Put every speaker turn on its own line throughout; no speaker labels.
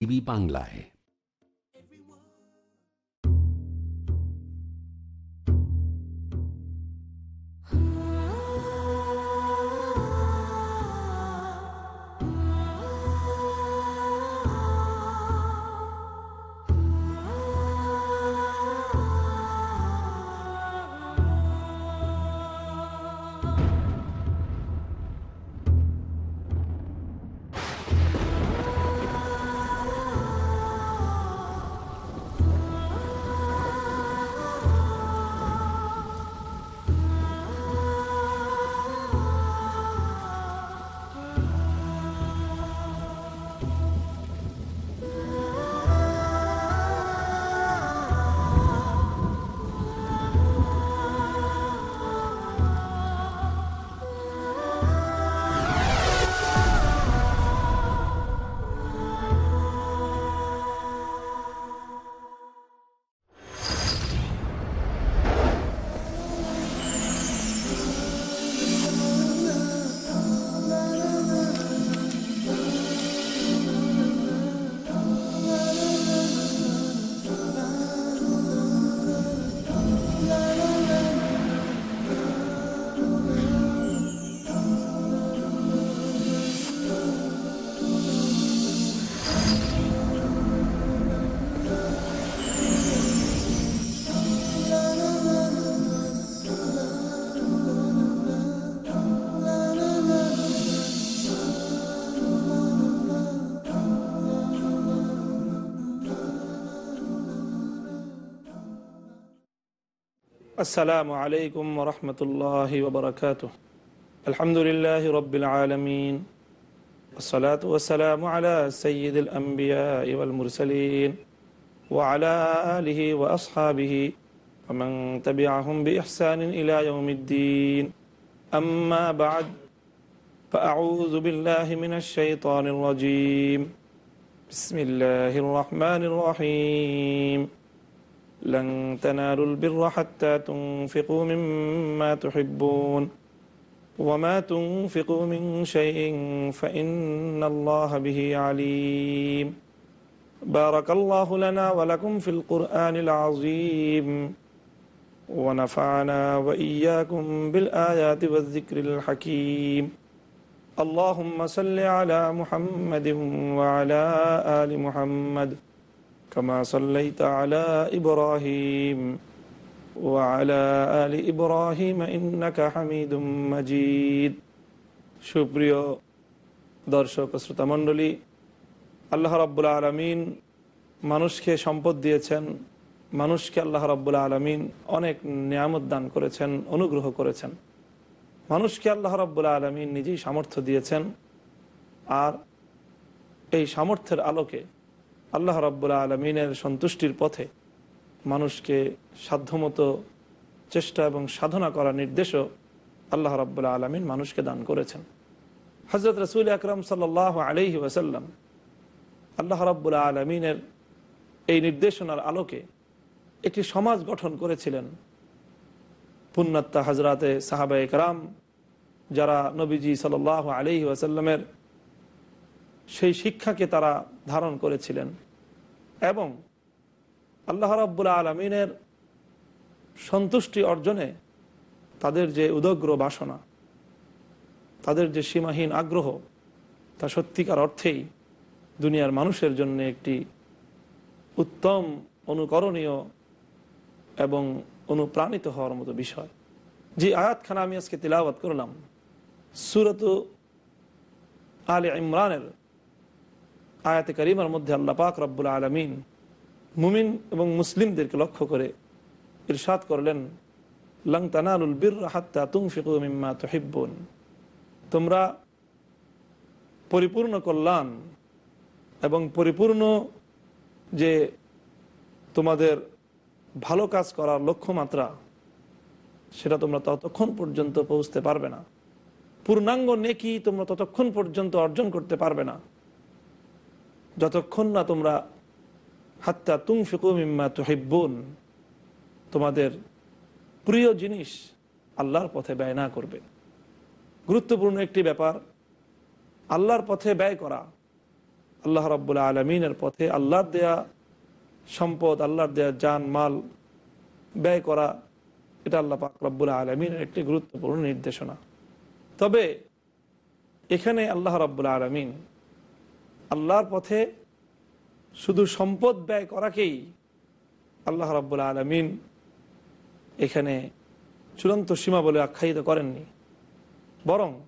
TV বাংলায়
السلام عليكم ورحمة الله وبركاته. الحمد لله رب العالمين. والصلاة والسلام على سيد الأنبياء والمرسلين وعلى آله وأصحابه ومن تبعهم بإحسان إلى يوم الدين. أما بعد فأعوذ بالله من الشيطان الرجيم. بسم الله الرحمن الرحيم. لن تنالوا البر حتى تنفقوا مما تحبون وما تنفقوا من شيء فإن الله به عليم. بارك الله لنا ولكم في القرآن العظيم. ونفعنا وإياكم بالآيات والذكر الحكيم. اللهم صل على محمد وعلى آل محمد. كما صليت على إبراهيم وعلى آل إبراهيم إنك حميد مجيد সুপ্রিয় দর্শক শ্রোতা মণ্ডলী আল্লাহ রাব্বুল আলমিন মানুষকে সম্পদ দিয়েছেন মানুষকে আল্লাহ রাব্বুল আলমিন অনেক নিয়ামত দান করেছেন অনুগ্রহ করেছেন মানুষকে আল্লাহ রাব্বুল আলমিন নিজেই সামর্থ্য দিয়েছেন আর এই সামর্থ্যের আলোকে আল্লাহ রাব্বুল আলমিনের সন্তুষ্টির পথে মানুষকে সাধ্যমতো চেষ্টা এবং সাধনা করার নির্দেশও আল্লাহ রাব্বুল আলমিন মানুষকে দান করেছেন। হজরত রসুল আকরম সাল আলহি ওসাল্লাম আল্লাহ রাব্বুল আলমিনের এই নির্দেশনার আলোকে একটি সমাজ গঠন করেছিলেন। পুণ্যাত্তা হজরাতে সাহাবা একরাম, যারা নবীজি সাল আলহি ওয়াসাল্লামের সেই শিক্ষাকে তারা ধারণ করেছিলেন। এবং আল্লাহ রাব্বুল আলমিনের সন্তুষ্টি অর্জনে তাদের যে উদগ্র বাসনা, তাদের যে সীমাহীন আগ্রহ, তা সত্যিকার অর্থেই দুনিয়ার মানুষের জন্য একটি উত্তম, অনুকরণীয় এবং অনুপ্রাণিত হওয়ার মতো বিষয়। যে আয়াতখানা আমি আজকে তিলাবাত করলাম, সুরত আলে ইমরানের আয়াতে করিমার মধ্যে আল্লাহ পাক রব্বুল আলমিন মুমিন এবং মুসলিমদেরকে লক্ষ্য করে ইরশাদ করলেন, লং তানালুল বীর হাত্তা তুং ফিকুমিম্মা তহিব্বন। তোমরা পরিপূর্ণ কল্যাণ এবং পরিপূর্ণ যে তোমাদের ভালো কাজ করার লক্ষ্যমাত্রা, সেটা তোমরা ততক্ষণ পর্যন্ত পৌঁছতে পারবে না। পূর্ণাঙ্গ নেকি তোমরা ততক্ষণ পর্যন্ত অর্জন করতে পারবে না। যতক্ষণ না তোমরা হাত্তা তুং ফিকুমিম্মা তুহিব্বুন, তোমাদের প্রিয় জিনিস আল্লাহর পথে ব্যয় না করবে। গুরুত্বপূর্ণ একটি ব্যাপার, আল্লাহর পথে ব্যয় করা। আল্লাহ রাবুল্লাহ আলমিনের পথে আল্লাহর দেয়া সম্পদ, আল্লাহর দেয়া যান মাল ব্যয় করা, এটা আল্লাহ পাক রব্বুল আলমিনের একটি গুরুত্বপূর্ণ নির্দেশনা। তবে এখানে আল্লাহ রাব্বুল আলমিন আল্লাহর পথে শুধু সম্পদ ব্যয় করাকেই আল্লাহ রাব্বুল আলমিন এখানে চূড়ান্ত সীমা বলে আখ্যায়িত করেননি। বরং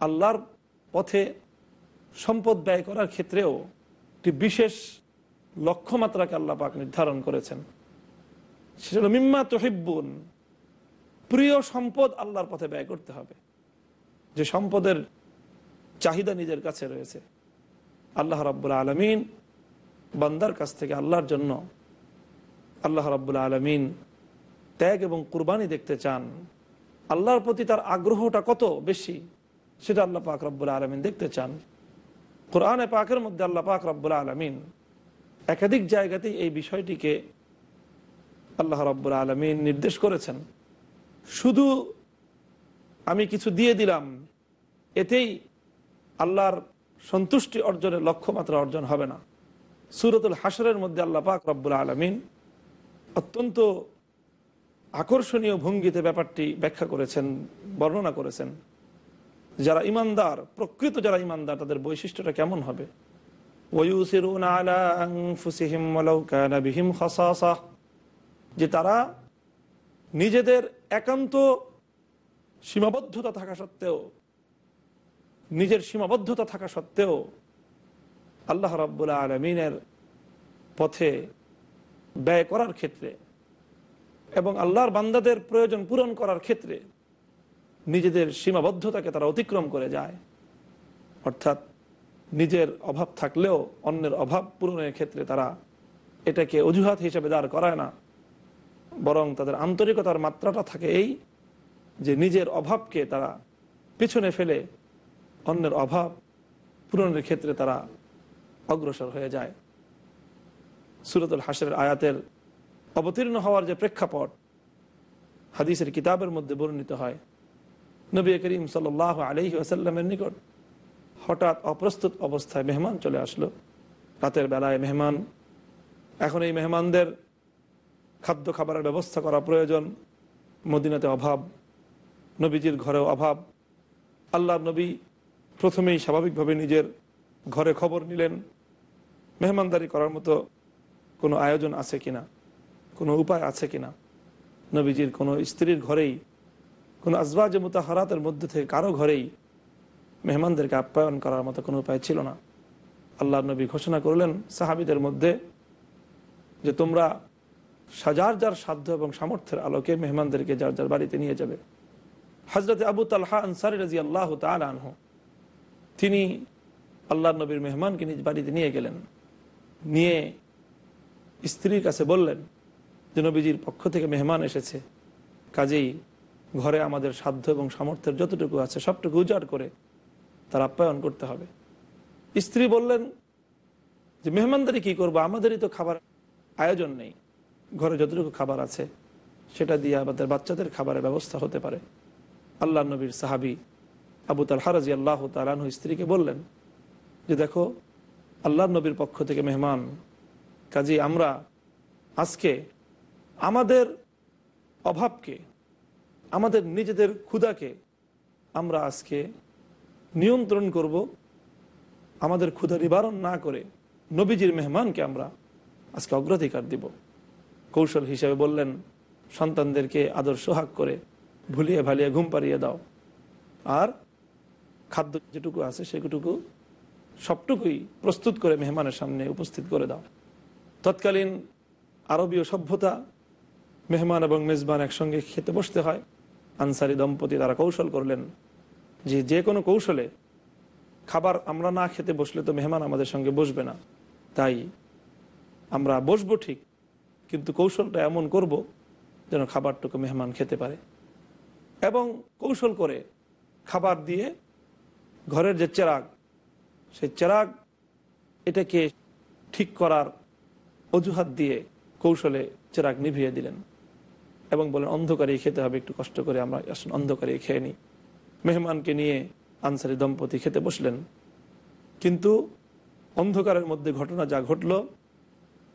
আল্লাহর পথে সম্পদ ব্যয় করার ক্ষেত্রেও একটি বিশেষ লক্ষ্যমাত্রাকে আল্লাহ পাক নির্ধারণ করেছেন। সেটা হলো, মিম্মা তহিব্বুন প্রিয় সম্পদ আল্লাহর পথে ব্যয় করতে হবে। যে সম্পদের চাহিদা নিজের কাছে রয়েছে। আল্লাহ রাব্বুল আলমিন বান্দার কাছ থেকে আল্লাহর জন্য আল্লাহ রাব্বুল আলমিন ত্যাগ এবং কুরবানি দেখতে চান। আল্লাহর প্রতি তার আগ্রহটা কত বেশি, সেটা আল্লাহ পাক রব্বুল আলমিন দেখতে চান। কোরআনে পাকের মধ্যে আল্লাহ পাক রব্বুল আলমিন একাধিক জায়গাতেই এই বিষয়টিকে আল্লাহ রব্বুল আলমিন নির্দেশ করেছেন। শুধু আমি কিছু দিয়ে দিলাম, এতেই আল্লাহর সন্তুষ্টি অর্জনের লক্ষ্যমাত্রা অর্জন হবে না। সুরতুল হাসরের মধ্যে আল্লাহ পাক রব্বুল আলমিন অত্যন্ত আকর্ষণীয় ভঙ্গিতে ব্যাপারটি ব্যাখ্যা করেছেন, বর্ণনা করেছেন। যারা ইমানদার, প্রকৃত যারা ইমানদার, তাদের বৈশিষ্ট্যটা কেমন হবে? যে তারা নিজেদের একান্ত সীমাবদ্ধতা থাকা সত্ত্বেও নিজের সীমাবদ্ধতা থাকা সত্ত্বেও আল্লাহ রাব্বুল্লাহ আলমিনের পথে ব্যয় করার ক্ষেত্রে এবং আল্লাহর বান্দাদের প্রয়োজন পূরণ করার ক্ষেত্রে নিজেদের সীমাবদ্ধতাকে তারা অতিক্রম করে যায়। অর্থাৎ নিজের অভাব থাকলেও অন্যের অভাব পূরণের ক্ষেত্রে তারা এটাকে অজুহাত হিসেবে দাঁড় করায় না। বরং তাদের আন্তরিকতার মাত্রাটা থাকে এই যে নিজের অভাবকে তারা পিছনে ফেলে অন্যের অভাব পূরণের ক্ষেত্রে তারা অগ্রসর হয়ে যায়। সুরতুল হাসের আয়াতের অবতীর্ণ হওয়ার যে প্রেক্ষাপট হাদিসের কিতাবের মধ্যে বর্ণিত হয়, নবী করিম সাল আলহি আসাল্লামের নিকট হঠাৎ অপ্রস্তুত অবস্থায় মেহমান চলে আসলো। রাতের বেলায় মেহমান, এখন এই মেহমানদের খাদ্য খাবারের ব্যবস্থা করা প্রয়োজন, মদিনাতে অভাব, নবীজির ঘরেও অভাব, আল্লাহ নবী প্রথমেই স্বাভাবিকভাবে নিজের ঘরে খবর নিলেন, মেহমানদারি করার মতো কোনো আয়োজন আছে কিনা, কোনো উপায় আছে কিনা? নবীজির কোনো স্ত্রীর ঘরেই, কোনো আজবাজ মুতাহারাতের মধ্যে থেকে কারও ঘরেই মেহমানদেরকে আপ্যায়ন করার মতো কোনো উপায় ছিল না। আল্লাহ নবী ঘোষণা করলেন সাহাবিদের মধ্যে যে তোমরা সাজার যার সাধ্য এবং সামর্থ্যের আলোকে মেহমানদেরকে যার যার বাড়িতে নিয়ে যাবে। হজরত আবু তালহা আনসারি রাজি আল্লাহ তালহ তিনি আল্লাহ নবীর মেহমানকে নিজ বাড়িতে নিয়ে গেলেন। নিয়ে স্ত্রীর কাছে বললেন যে, নবীজির পক্ষ থেকে মেহমান এসেছে। কাজেই ঘরে আমাদের সাধ্য এবং সামর্থ্যের যতটুকু আছে সবটুকু উজাড় করে তার আপ্যায়ন করতে হবে। স্ত্রী বললেন যে, মেহমানদারি কি করব? আমাদেরই তো খাবার আয়োজন নেই। ঘরে যতটুকু খাবার আছে সেটা দিয়ে আমাদের বাচ্চাদের খাবারের ব্যবস্থা হতে পারে। আল্লাহ নবীর সাহাবি আবু তাল হারাজি আল্লাহ তালানহ স্ত্রীকে বললেন যে দেখো আল্লাহ নবীর পক্ষ থেকে মেহমান, কাজী আমরা আজকে আমাদের অভাবকে, আমাদের নিজেদের ক্ষুদাকে আমরা আজকে নিয়ন্ত্রণ করব। আমাদের ক্ষুধা নিবারণ না করে নবীজির মেহমানকে আমরা আজকে অগ্রাধিকার দিব। কৌশল হিসেবে বললেন, সন্তানদেরকে আদর সোহাগ করে ভুলিয়ে ভালিয়ে ঘুম পাড়িয়ে দাও। আর খাদ্য যেটুকু আছে সেটুকু সবটুকুই প্রস্তুত করে মেহমানের সামনে উপস্থিত করে দাও। তৎকালীন আরবীয় সভ্যতা, মেহমান এবং মেজবান একসঙ্গে খেতে বসতে হয়। আনসারি দম্পতি তারা কৌশল করলেন যে যে কোনো কৌশলে খাবার আমরা না খেতে বসলে তো মেহমান আমাদের সঙ্গে বসবে না। তাই আমরা বসবো ঠিক, কিন্তু কৌশলটা এমন করব যেন খাবারটুকু মেহমান খেতে পারে। এবং কৌশল করে খাবার দিয়ে ঘরের যে চেরাগ, সেই চেরাগ এটাকে ঠিক করার অজুহাত দিয়ে কৌশলে চেরাগ নিভিয়ে দিলেন এবং বলেন অন্ধকারেই খেতে হবে, একটু কষ্ট করে আমরা আসুন, অন্ধকারে খেয়ে নিই। মেহমানকে নিয়ে আনসারি দম্পতি খেতে বসলেন। কিন্তু অন্ধকারের মধ্যে ঘটনা যা ঘটল,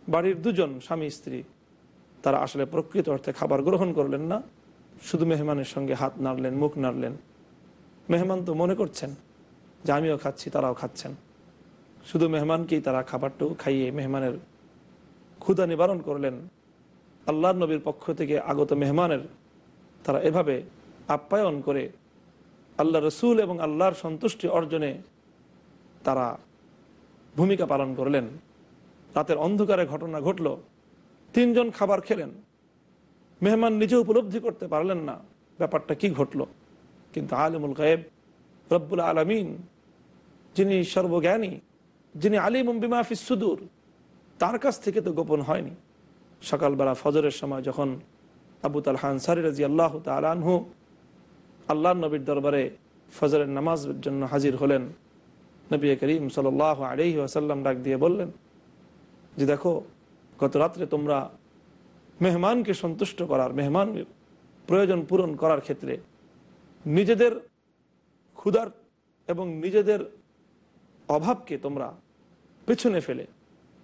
বাড়ির দুজন স্বামী স্ত্রী, তারা আসলে প্রকৃত অর্থে খাবার গ্রহণ করলেন না, শুধু মেহমানের সঙ্গে হাত নাড়লেন, মুখ নাড়লেন। মেহমান তো মনে করছেন যে আমিও খাচ্ছি, তারাও খাচ্ছেন। শুধু মেহমানকেই তারা খাবারটুকু খাইয়ে মেহমানের ক্ষুধা নিবারণ করলেন। আল্লাহ নবীর পক্ষ থেকে আগত মেহমানের তারা এভাবে আপ্যায়ন করে আল্লাহ রসুল এবং আল্লাহর সন্তুষ্টি অর্জনে তারা ভূমিকা পালন করলেন। রাতের অন্ধকারে ঘটনা ঘটল, তিনজন খাবার খেলেন। মেহমান নিজে উপলব্ধি করতে পারলেন না, ব্যাপারটা কি ঘটল? কিন্তু আলিমুল গায়েব রব্বুল আলমিন যিনি সর্বজ্ঞানী, যিনি আলিম বিমাফিস সুদূর, তার কাছ থেকে তো গোপন হয়নি। সকালবেলা ফজরের সময় যখন আবু তালহান সারি রাজি আল্লাহ তালহু আল্লাহ নবীর দরবারে ফজরের নামাজের জন্য হাজির হলেন, নবী করিম সাল আলহি আসাল্লাম ডাক দিয়ে বললেন যে দেখো, গত রাত্রে তোমরা মেহমানকে সন্তুষ্ট করার, মেহমান প্রয়োজন পূরণ করার ক্ষেত্রে নিজেদের ক্ষুধার এবং নিজেদের অভাবকে তোমরা পেছনে ফেলে,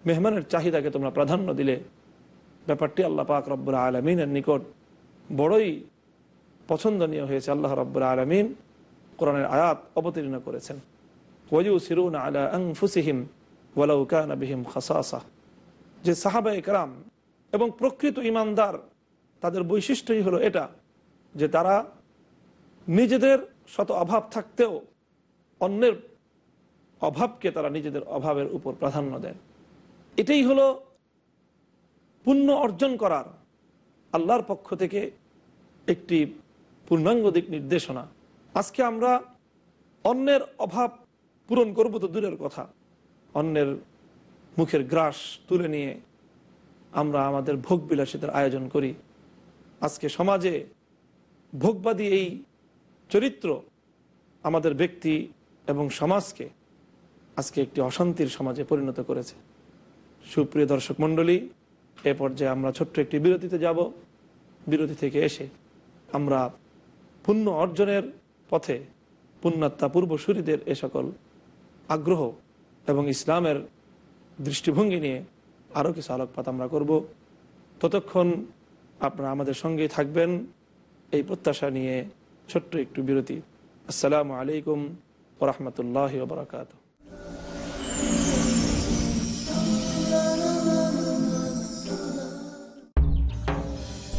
মেহমানের চাহিদাকে তোমরা প্রাধান্য দিলে, ব্যাপারটি আল্লাহ পাক রব্বুল আলমিনের নিকট বড়ই পছন্দনীয় হয়েছে। আল্লাহ রব্বুল আলমিন কোরআনের আয়াত অবতীর্ণ করেছেন। ওয়ু সিরুন আলা আং ফুসিহিম ওয়ালাউকান বিহিম খাসাসা। যে সাহাবা একরাম এবং প্রকৃত ইমানদার, তাদের বৈশিষ্ট্যই হলো এটা, যে তারা নিজেদের শত অভাব থাকতেও অন্যের অভাবকে তারা নিজেদের অভাবের উপর প্রাধান্য দেন। এটাই হলো পুণ্য অর্জন করার আল্লাহর পক্ষ থেকে একটি পূর্ণাঙ্গ দিক নির্দেশনা। আজকে আমরা অন্যের অভাব পূরণ করব তো দূরের কথা। অন্যের মুখের গ্রাস তুলে নিয়ে আমরা আমাদের ভোগ বিলাসিতার আয়োজন করি। আজকে সমাজে ভোগবাদী এই চরিত্র আমাদের ব্যক্তি এবং সমাজকে আজকে একটি অশান্তির সমাজে পরিণত করেছে। সুপ্রিয় দর্শক মণ্ডলী, এ পর্যায়ে আমরা ছোট্ট একটি বিরতিতে যাব। বিরতি থেকে এসে আমরা পুণ্য অর্জনের পথে পুণ্যাত্মা পূর্বসূরীদের এ সকল আগ্রহ এবং ইসলামের দৃষ্টিভঙ্গি নিয়ে আরও কিছু আলোকপাত আমরা করব। ততক্ষণ আপনারা আমাদের সঙ্গেই থাকবেন। এই প্রত্যাশা নিয়ে ছোট্ট একটু বিরতি। আসসালামু আলাইকুম ওরহমতুল্লাহ বরকাত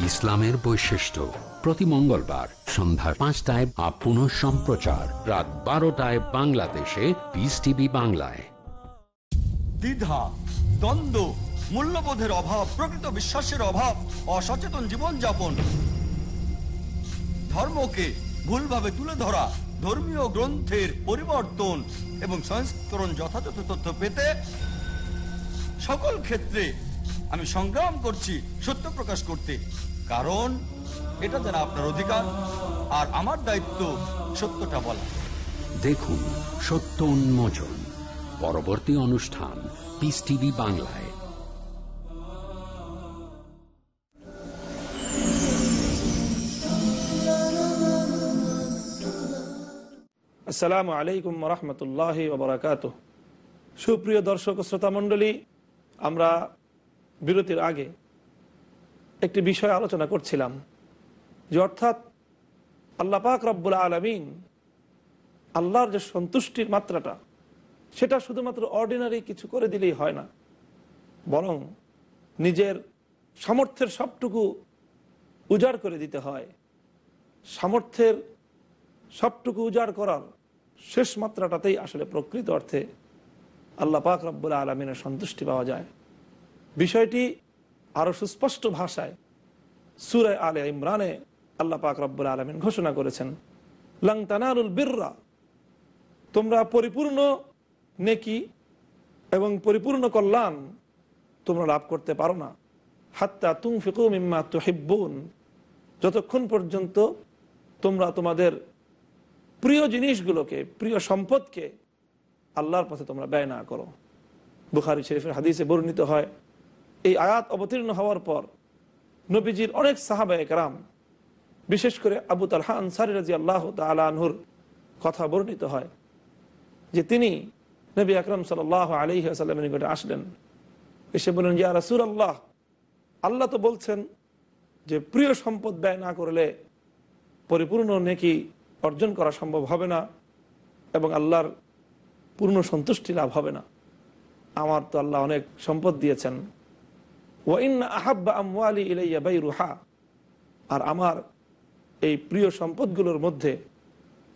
ইসলামের বৈশিষ্ট্য। প্রতি মঙ্গলবার সন্ধ্যা পাঁচটায় আপ পুনঃ সম্প্রচার। রাত বারোটায় বাংলাদেশে পিস টিভি বাংলায়।
দ্বিধা, দ্বন্দ্ব, মূল্যবোধের অভাব, প্রকৃত বিশ্বাসের অভাব, অসচেতন জীবনযাপন। ধর্মকে ভুলভাবে তুলে ধরা, ধর্মীয় গ্রন্থের পরিবর্তন এবং সংস্করণ যথাযথ তথ্য পেতে সকল ক্ষেত্রে আমি সংগ্রাম করছি সত্য প্রকাশ করতে। কারণ এটা যেন আপনার অধিকার আর আমার দায়িত্ব সত্যটা বলা।
দেখুন সত্য উন্মোচন পরবর্তী অনুষ্ঠান পিস টিভি বাংলায়।
আসসালামু আলাইকুম রহমতুল্লাহ ওবরাকাত সুপ্রিয় দর্শক শ্রোতা মণ্ডলী আমরা বিরতির আগে একটি বিষয় আলোচনা করছিলাম, যে অর্থাৎ আল্লাহ পাক রব্বুল আলমিন আল্লাহর যে সন্তুষ্টির মাত্রাটা, সেটা শুধুমাত্র অর্ডিনারি কিছু করে দিলেই হয় না, বরং নিজের সামর্থ্যের সবটুকু উজাড় করে দিতে হয়। সামর্থ্যের সবটুকু উজাড় করার শেষ মাত্রাটাতেই আসলে প্রকৃত অর্থে আল্লাহ পাক রব্বুল আলমিনের সন্তুষ্টি পাওয়া যায়। বিষয়টি আরও সুস্পষ্ট ভাষায় সুরায় আলে ইমরানে আল্লাহ পাক রব্বুল আলমিন ঘোষণা করেছেন। লং তানারুল বিররা, তোমরা পরিপূর্ণ নেকি এবং পরিপূর্ণ কল্যাণ তোমরা লাভ করতে পারো না। হাত্তা তুম ফিকু মিম্মা তুহিব্বুন, যতক্ষণ পর্যন্ত তোমরা তোমাদের প্রিয় জিনিসগুলোকে, প্রিয় সম্পদকে আল্লাহর পথে তোমরা ব্যয় না করো। বুখারি শরীফের হাদিসে বর্ণিত হয় এই আয়াত অবতীর্ণ হওয়ার পর নবীজির অনেক সাহাবা একরাম বিশেষ করে আবু তালহা আনসারি রাজি আল্লাহ তালহুর কথা বর্ণিত হয় যে তিনি নবী আকরম সাল আলী আসাল্লামের নিকটে আসলেন। এসে বললেন যে রাসুল আল্লাহ আল্লাহ তো বলছেন যে প্রিয় সম্পদ ব্যয় না করলে পরিপূর্ণ নেকি অর্জন করা সম্ভব হবে না এবং আল্লাহর পূর্ণ সন্তুষ্টি লাভ হবে না। আমার তো আল্লাহ অনেক সম্পদ দিয়েছেন। ওয়াইন বাই রুহা আর আমার এই প্রিয় সম্পদগুলোর মধ্যে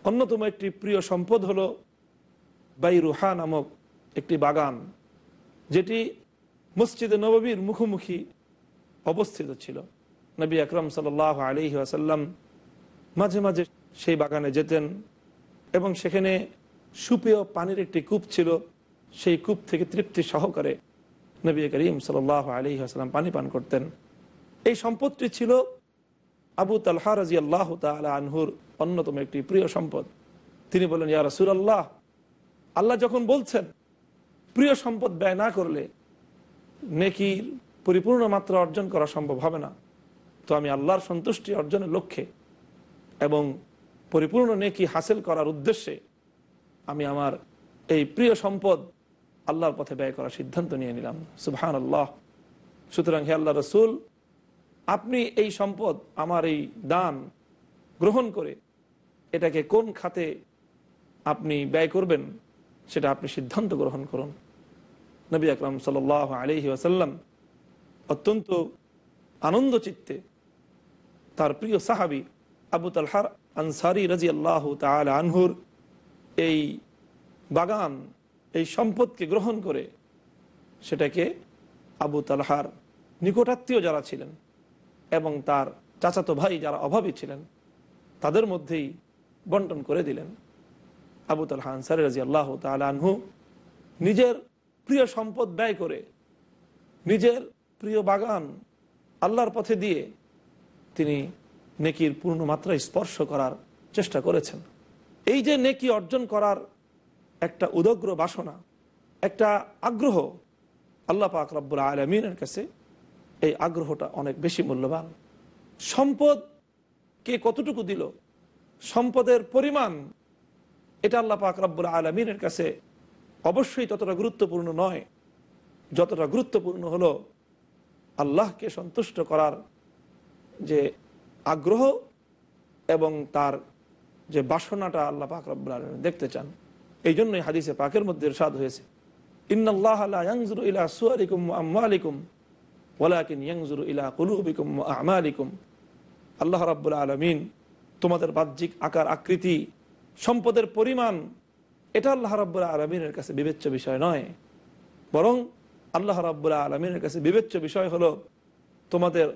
অন্যতম একটি প্রিয় সম্পদ হলো বাই রুহা নামক একটি বাগান, যেটি মসজিদে নববীর মুখোমুখি অবস্থিত ছিল। নবী আকরম সাল আলি আসাল্লাম মাঝে মাঝে সেই বাগানে যেতেন এবং সেখানে সুপেয় পানির একটি কূপ ছিল, সেই কূপ থেকে তৃপ্তি সহকারে নবী করিম সাল আলী আসাল্লাম পানি পান করতেন। এই সম্পদটি ছিল আবু তালহা রাজি আল্লাহ তালা আনহুর অন্যতম একটি প্রিয় সম্পদ। তিনি বলেন ইয়া রসুল আল্লাহ আল্লাহ যখন বলছেন, প্রিয় সম্পদ ব্যয় না করলে নেকির পরিপূর্ণ মাত্রা অর্জন করা সম্ভব হবে না। তো আমি আল্লাহর সন্তুষ্টি অর্জনের লক্ষ্যে এবং পরিপূর্ণ নেকি হাসিল করার উদ্দেশ্যে আমি আমার এই প্রিয় সম্পদ আল্লাহর পথে ব্যয় করার সিদ্ধান্ত নিয়ে নিলাম। সুবহান আল্লাহ সুতরাং হে আল্লাহ রসুল, আপনি এই সম্পদ, আমার এই দান গ্রহণ করে এটাকে কোন খাতে আপনি ব্যয় করবেন সেটা আপনি সিদ্ধান্ত গ্রহণ করুন। নবী আকরম সাল আলহি আসাল্লাম অত্যন্ত আনন্দ চিত্তে তার প্রিয় সাহাবি আবু তালহার আনসারি রাজি আল্লাহ তাল আনহুর এই বাগান এই সম্পদকে গ্রহণ করে সেটাকে আবু তালহার নিকটাত্মীয় যারা ছিলেন এবং তার চাচাতো ভাই যারা অভাবী ছিলেন, তাদের মধ্যেই বন্টন করে দিলেন। আবু তালহা আনসারি রাজি আল্লাহ আনহু নিজের প্রিয় সম্পদ ব্যয় করে নিজের প্রিয় বাগান আল্লাহর পথে দিয়ে তিনি নেকির পূর্ণ মাত্রায় স্পর্শ করার চেষ্টা করেছেন। এই যে নেকি অর্জন করার একটা উদগ্র বাসনা, একটা আগ্রহ আল্লাহ পাক রব্বুল আলমিনের কাছে এই আগ্রহটা অনেক বেশি মূল্যবান। সম্পদ কে কতটুকু দিল? সম্পদের পরিমাণ, এটা আল্লাহ পাক রব্বুল আলমিনের কাছে অবশ্যই ততটা গুরুত্বপূর্ণ নয়। যতটা গুরুত্বপূর্ণ হলো আল্লাহকে সন্তুষ্ট করার যে আগ্রহ এবং তার যে বাসনাটা আল্লাহ পাক রব্বুল আলমিন দেখতে চান। এই জন্যই হাদিসে পাকের মধ্যে সাদ হয়েছে। ইলা ইলা আল্লাহ রাব্বুল আলমিন তোমাদের বাহ্যিক আকার, আকৃতি, সম্পদের পরিমাণ, এটা আল্লাহ রাব্বুল আলমিনের কাছে বিবেচ্য বিষয় নয়। বরং আল্লাহ রাব্বুল আলমিনের কাছে বিবেচ্য বিষয় হলো তোমাদের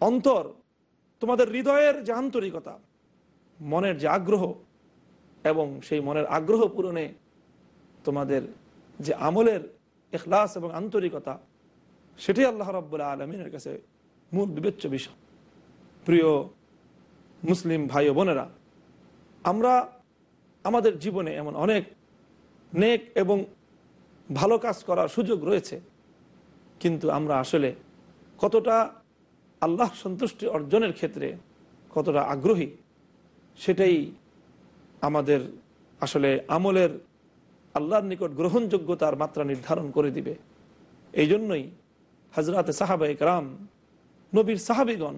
অন্তর, তোমাদের হৃদয়ের যে আন্তরিকতা, মনের যে আগ্রহ এবং সেই মনের আগ্রহ পূরণে তোমাদের যে আমলের এখলাস এবং আন্তরিকতা, সেটাই আল্লাহ রব্বুল্লাহ আলমিনের কাছে মূল বিবেচ্য বিষয়। প্রিয় মুসলিম ভাই বোনেরা, আমরা আমাদের জীবনে এমন অনেক নেক এবং ভালো কাজ করার সুযোগ রয়েছে, কিন্তু আমরা আসলে কতটা আল্লাহ সন্তুষ্টি অর্জনের ক্ষেত্রে কতটা আগ্রহী, সেটাই আমাদের আসলে আমলের আল্লাহর নিকট গ্রহণযোগ্যতার মাত্রা নির্ধারণ করে দিবে। এই জন্যই হজরত সাহাবা একরাম নবীর সাহাবিগণ,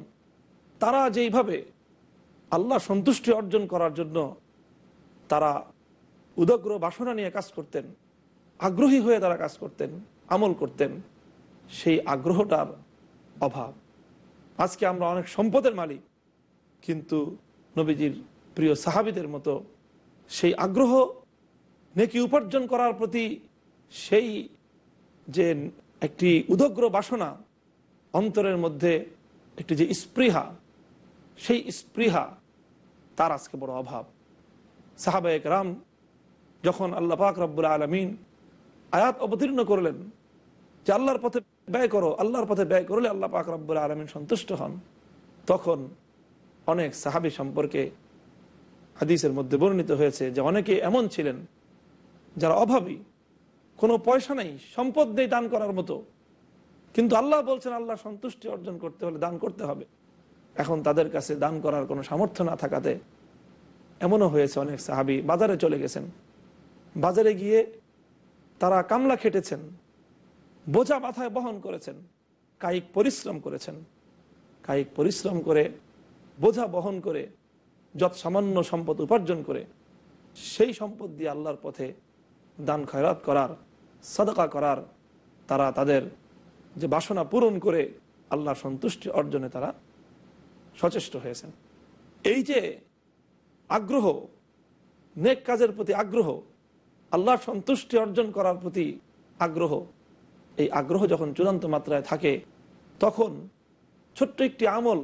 তারা যেইভাবে আল্লাহ সন্তুষ্টি অর্জন করার জন্য তারা উদগ্র বাসনা নিয়ে কাজ করতেন, আগ্রহী হয়ে তারা কাজ করতেন, আমল করতেন, সেই আগ্রহটার অভাব। আজকে আমরা অনেক সম্পদের মালিক, কিন্তু নবীজির প্রিয় সাহাবিদের মতো সেই আগ্রহ নেকি উপার্জন করার প্রতি সেই যে একটি উদগ্র বাসনা অন্তরের মধ্যে একটি যে স্পৃহা, সেই স্পৃহা তার আজকে বড় অভাব। সাহাবায়ক রাম যখন আল্লাহ পাক রব্বুল আলমিন আয়াত অবতীর্ণ করলেন যে আল্লাহর পথে ব্যয় করো, আল্লাহর পথে ব্যয় করলে আল্লাহ পাক রব্বুল আলমিন সন্তুষ্ট হন, তখন অনেক সাহাবি সম্পর্কে হাদিসের মধ্যে বর্ণিত হয়েছে যে অনেকে এমন ছিলেন যারা অভাবী, কোনো পয়সা নেই, সম্পদ নেই দান করার মতো। কিন্তু আল্লাহ বলছেন, আল্লাহ সন্তুষ্টি অর্জন করতে হলে দান করতে হবে। এখন তাদের কাছে দান করার কোনো সামর্থ্য না থাকাতে এমনও হয়েছে অনেক সাহাবি বাজারে চলে গেছেন। বাজারে গিয়ে তারা কামলা খেটেছেন, বোঝা মাথায় বহন করেছেন, কায়িক পরিশ্রম করেছেন। কায়িক পরিশ্রম করে বোঝা বহন করে যত সামান্য সম্পদ উপার্জন করে, সেই সম্পদ দিয়ে আল্লাহর পথে দান খয়রাত করার, সদকা করার, তারা তাদের যে বাসনা পূরণ করে আল্লাহর সন্তুষ্টি অর্জনে তারা সচেষ্ট হয়েছেন। এই যে আগ্রহ, নেক কাজের প্রতি আগ্রহ, আল্লাহর সন্তুষ্টি অর্জন করার প্রতি আগ্রহ, এই আগ্রহ যখন চূড়ান্ত মাত্রায় থাকে, তখন ছোট্ট একটি আমল,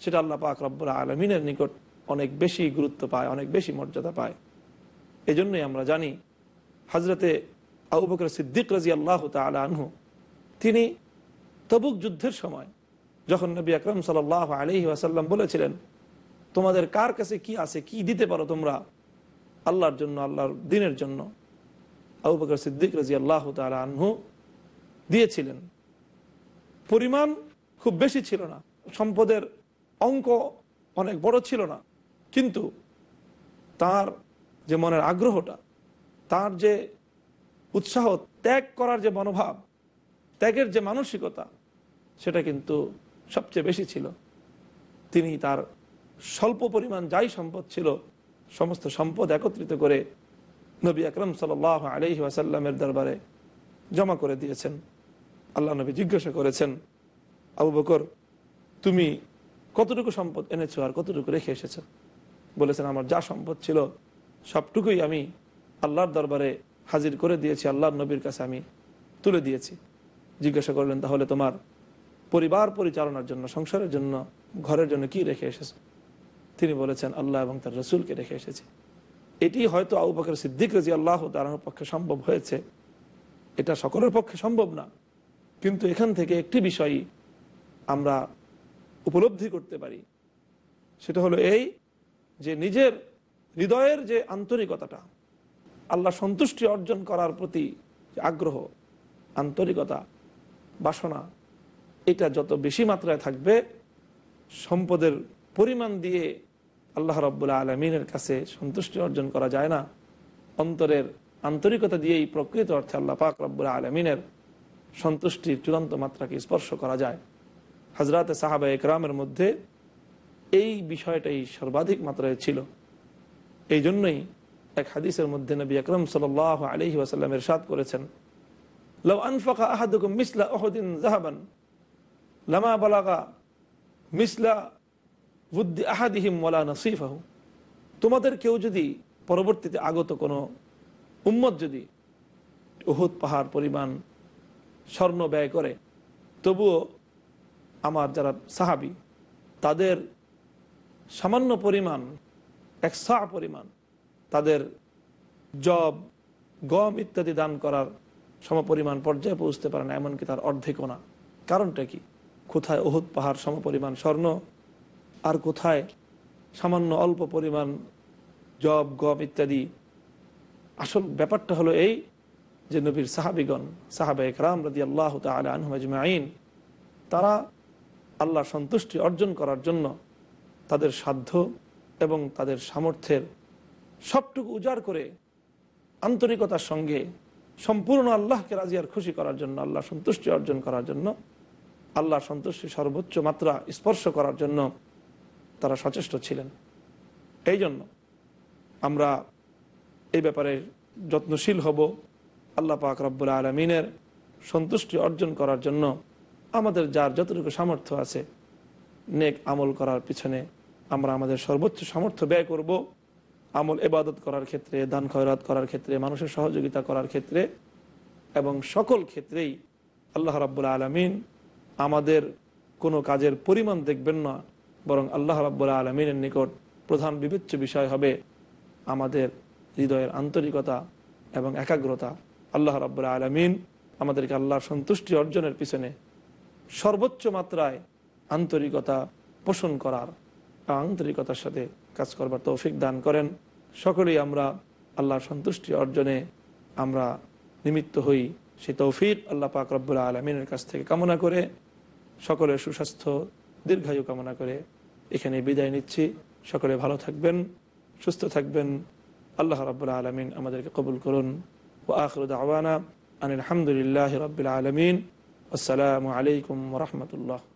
সেটা আল্লাহ পাক রব্বুল আলমিনের নিকট অনেক বেশি গুরুত্ব পায়, অনেক বেশি মর্যাদা পায়। এজন্যই আমরা জানি হজরতে আবু বকর সিদ্দিক রাজি আল্লাহ আনহু, তিনি তবুক যুদ্ধের সময় যখন নবী আকরম সাল আলহি আসাল্লাম বলেছিলেন, তোমাদের কার কাছে কি আছে, কি দিতে পারো তোমরা? আল্লাহর জন্য, আল্লাহর দিনের জন্য। আবু সিদ্দিক রাজি আল্লাহ আনহু দিয়েছিলেন। পরিমাণ খুব বেশি ছিল না, সম্পদের অঙ্ক অনেক বড় ছিল না। কিন্তু তার যে মনের আগ্রহটা, তার যে উৎসাহ ত্যাগ করার যে মনোভাব, ত্যাগের যে মানসিকতা, সেটা কিন্তু সবচেয়ে বেশি ছিল। তিনি তার স্বল্প পরিমাণ যাই সম্পদ ছিল, সমস্ত সম্পদ একত্রিত করে নবী আকরম সাল আলহি আসাল্লামের দরবারে জমা করে দিয়েছেন। আল্লাহ নবী জিজ্ঞাসা করেছেন, আবু বকর, তুমি কতটুকু সম্পদ এনেছো আর কতটুকু রেখে এসেছ? বলেছেন, আমার যা সম্পদ ছিল, সবটুকুই আমি আল্লাহর দরবারে হাজির করে দিয়েছি, আল্লাহর নবীর কাছে আমি তুলে দিয়েছি। জিজ্ঞাসা করলেন, তাহলে তোমার পরিবার পরিচালনার জন্য, সংসারের জন্য, ঘরের জন্য কি রেখে এসেছ? তিনি বলেছেন, আল্লাহ এবং তার রসুলকে রেখে এসেছি। এটি হয়তো আবু বকর সিদ্দিক রাজি আল্লাহ তার পক্ষে সম্ভব হয়েছে। এটা সকলের পক্ষে সম্ভব না। কিন্তু এখান থেকে একটি বিষয় আমরা উপলব্ধি করতে পারি। সেটা হলো এই যে নিজের হৃদয়ের যে আন্তরিকতাটা, আল্লাহ সন্তুষ্টি অর্জন করার প্রতি আগ্রহ, আন্তরিকতা, বাসনা, এটা যত বেশি মাত্রায় থাকবে, সম্পদের পরিমাণ দিয়ে আল্লাহ রব্বুল্লা আলমিনের কাছে সন্তুষ্টি অর্জন করা যায় না। অন্তরের আন্তরিকতা দিয়েই প্রকৃত অর্থে আল্লাহ পাক রব্বুল্লা আলমিনের সন্তুষ্টির চূড়ান্ত মাত্রাকে স্পর্শ করা যায়। হজরত সাহাবা একরামের মধ্যে এই বিষয়টাই সর্বাধিক মাত্রায় ছিল। এই জন্যই এক হাদিসের মধ্যে নবী আকরম সাল আলহি ওয়াসাল্লামের সাদ করেছেন আহাদুকুম মিসলা জাহাবান লামা মিসলা তোমাদের কেউ যদি পরবর্তীতে আগত কোনো উম্মত যদি উহুদ পাহাড় পরিমাণ স্বর্ণ ব্যয় করে, তবুও আমার যারা সাহাবি, তাদের সামান্য পরিমাণ, এক সা পরিমাণ তাদের জব, গম ইত্যাদি দান করার সমপরিমাণ পর্যায়ে পৌঁছতে পারে না, এমনকি তার অর্ধেকও না। কারণটা কি? কোথায় ওহুদ পাহাড় সমপরিমাণ স্বর্ণ, আর কোথায় সামান্য অল্প পরিমাণ জব, গম ইত্যাদি? আসল ব্যাপারটা হলো এই যে নবীর সাহাবিগণ, সাহাবে একরাম রাদি আল্লাহ তালা আনহুমাজমাইন তারা আল্লাহ সন্তুষ্টি অর্জন করার জন্য তাদের সাধ্য এবং তাদের সামর্থ্যের সবটুকু উজাড় করে আন্তরিকতার সঙ্গে সম্পূর্ণ আল্লাহকে রাজিয়ার খুশি করার জন্য আল্লাহ সন্তুষ্টি অর্জন করার জন্য আল্লাহ সন্তুষ্টি সর্বোচ্চ মাত্রা স্পর্শ করার জন্য তারা সচেষ্ট ছিলেন। এই জন্য আমরা এই ব্যাপারে যত্নশীল হব। আল্লাহ পাক রব্বুল আলমিনের সন্তুষ্টি অর্জন করার জন্য আমাদের যার যতটুকু সামর্থ্য আছে, নেক আমল করার পিছনে আমরা আমাদের সর্বোচ্চ সামর্থ্য ব্যয় করব আমল এবাদত করার ক্ষেত্রে, দান খয়রাত করার ক্ষেত্রে, মানুষের সহযোগিতা করার ক্ষেত্রে এবং সকল ক্ষেত্রেই আল্লাহ রাব্বুল আলমিন আমাদের কোনো কাজের পরিমাণ দেখবেন না, বরং আল্লাহ রাব্বুল আলমিনের নিকট প্রধান বিবেচ্য বিষয় হবে আমাদের হৃদয়ের আন্তরিকতা এবং একাগ্রতা। আল্লাহ রাব্বুল আলমিন আমাদেরকে আল্লাহর সন্তুষ্টি অর্জনের পিছনে সর্বোচ্চ মাত্রায় আন্তরিকতা পোষণ করার আন্তরিকতার সাথে কাজ করবার তৌফিক দান করেন। সকলেই আমরা আল্লাহর সন্তুষ্টি অর্জনে আমরা নিমিত্ত হই। সে তৌফিক আল্লাহ পাক রব্বুল আলমিনের কাছ থেকে কামনা করে সকলের সুস্বাস্থ্য, দীর্ঘায়ু কামনা করে এখানে বিদায় নিচ্ছি। সকলে ভালো থাকবেন, সুস্থ থাকবেন। আল্লাহ রব্বুল আলমিন আমাদেরকে কবুল করুন। ও আখরুদ আওয়ানা আনিল আলহামদুলিল্লাহ রবিল আলমিন। আসসালামু আলাইকুম রহমতুল্লাহ।